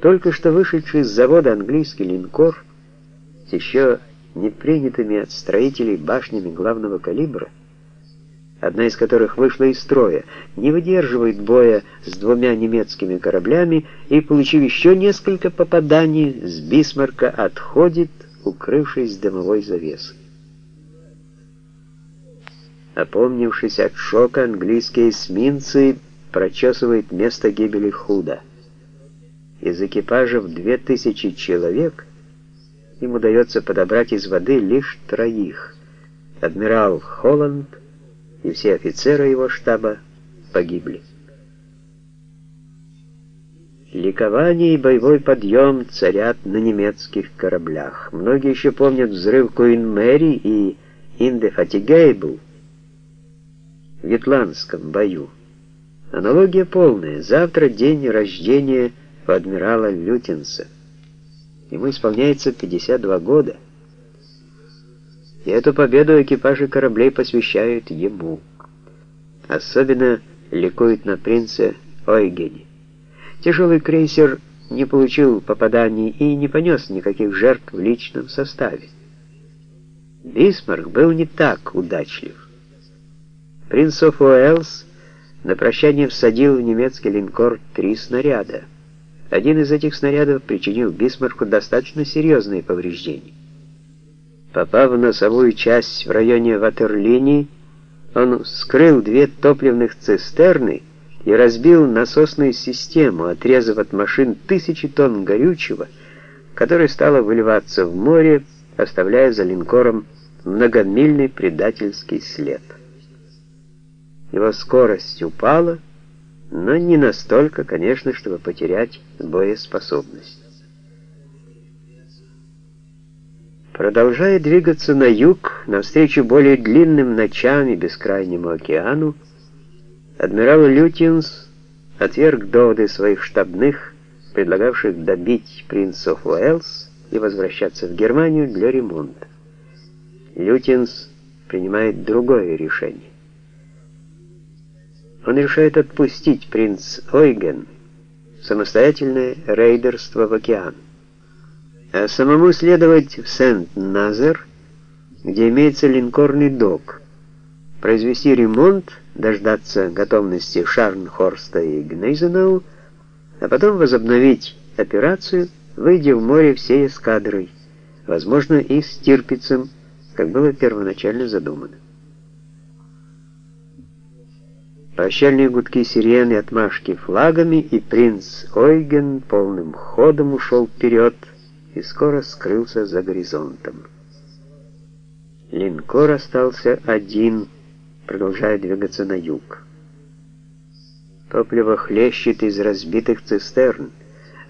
Только что вышедший с завода английский линкор с еще не принятыми от строителей башнями главного калибра, одна из которых вышла из строя, не выдерживает боя с двумя немецкими кораблями и, получив еще несколько попаданий, с Бисмарка отходит, укрывшись дымовой завесой. Опомнившись от шока, английские эсминцы прочесывают место гибели Худа. Из экипажев две тысячи человек им удается подобрать из воды лишь троих. Адмирал Холланд и все офицеры его штаба погибли. Ликование и боевой подъем царят на немецких кораблях. Многие еще помнят взрыв Куин Мэри и Индефатигейбл, в Ютландском бою. Аналогия полная. Завтра день рождения у адмирала Лютенса. Ему исполняется 52 года. И эту победу экипажи кораблей посвящают ему. Особенно ликует на принце Ойгене. Тяжелый крейсер не получил попаданий и не понес никаких жертв в личном составе. Бисмарк был не так удачлив. Принц оф Уэллс на прощание всадил в немецкий линкор три снаряда. Один из этих снарядов причинил Бисмарку достаточно серьезные повреждения. Попав в носовую часть в районе ватерлинии, он вскрыл две топливных цистерны и разбил насосную систему, отрезав от машин тысячи тонн горючего, которое стало выливаться в море, оставляя за линкором многомильный предательский след. Его скорость упала, но не настолько, конечно, чтобы потерять боеспособность. Продолжая двигаться на юг, навстречу более длинным ночам и бескрайнему океану, адмирал Лютинс отверг доводы своих штабных, предлагавших добить принцев Уэллс и возвращаться в Германию для ремонта. Лютинс принимает другое решение он решает отпустить принц Ойген в самостоятельное рейдерство в океан, а самому следовать в Сент-Назер, где имеется линкорный док, произвести ремонт, дождаться готовности Шарнхорста и Гнейзенау, а потом возобновить операцию, выйдя в море всей эскадрой, возможно, и с Тирпицем, как было первоначально задумано. Прощальные гудки сирены, отмашки флагами, и принц Ойген полным ходом ушел вперед и скоро скрылся за горизонтом. Линкор остался один, продолжая двигаться на юг. Топливо хлещет из разбитых цистерн.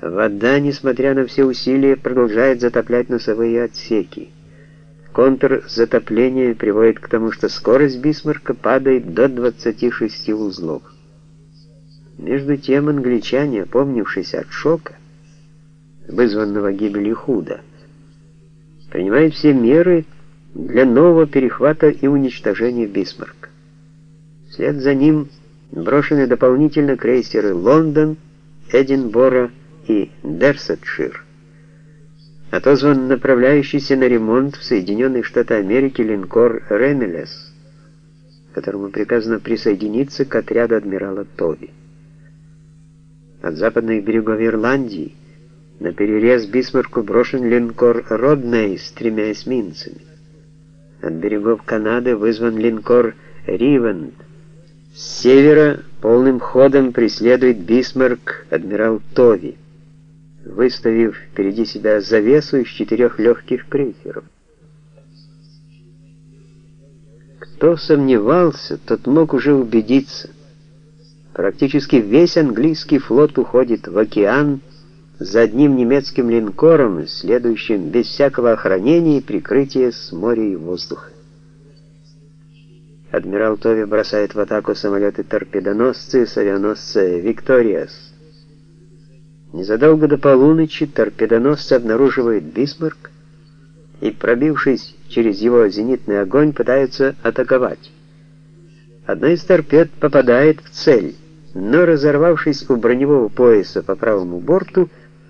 Вода, несмотря на все усилия, продолжает затоплять носовые отсеки. Контрзатопление приводит к тому, что скорость Бисмарка падает до 26 узлов. Между тем англичане, опомнившись от шока, вызванного гибелью Худа, принимают все меры для нового перехвата и уничтожения Бисмарка. Вслед за ним брошены дополнительно крейсеры «Лондон», «Эдинборо» и «Дерсетшир» отозван направляющийся на ремонт в Соединенные Штаты Америки линкор «Ремелес», которому приказано присоединиться к отряду адмирала Тоби. От западных берегов Ирландии на перерез Бисмарку брошен линкор «Родней» с тремя эсминцами. От берегов Канады вызван линкор «Ривенд». С севера полным ходом преследует Бисмарк адмирал Тови выставив впереди себя завесу из четырех легких крейсеров. Кто сомневался, тот мог уже убедиться. Практически весь английский флот уходит в океан за одним немецким линкором, следующим без всякого охранения и прикрытия с моря и воздуха. Адмирал Тови бросает в атаку самолеты-торпедоносцы с авианосца «Викториас». Незадолго до полуночи торпедоносцы обнаруживают Бисмарк и, пробившись через его зенитный огонь, пытаются атаковать. Одна из торпед попадает в цель, но, разорвавшись у броневого пояса по правому борту,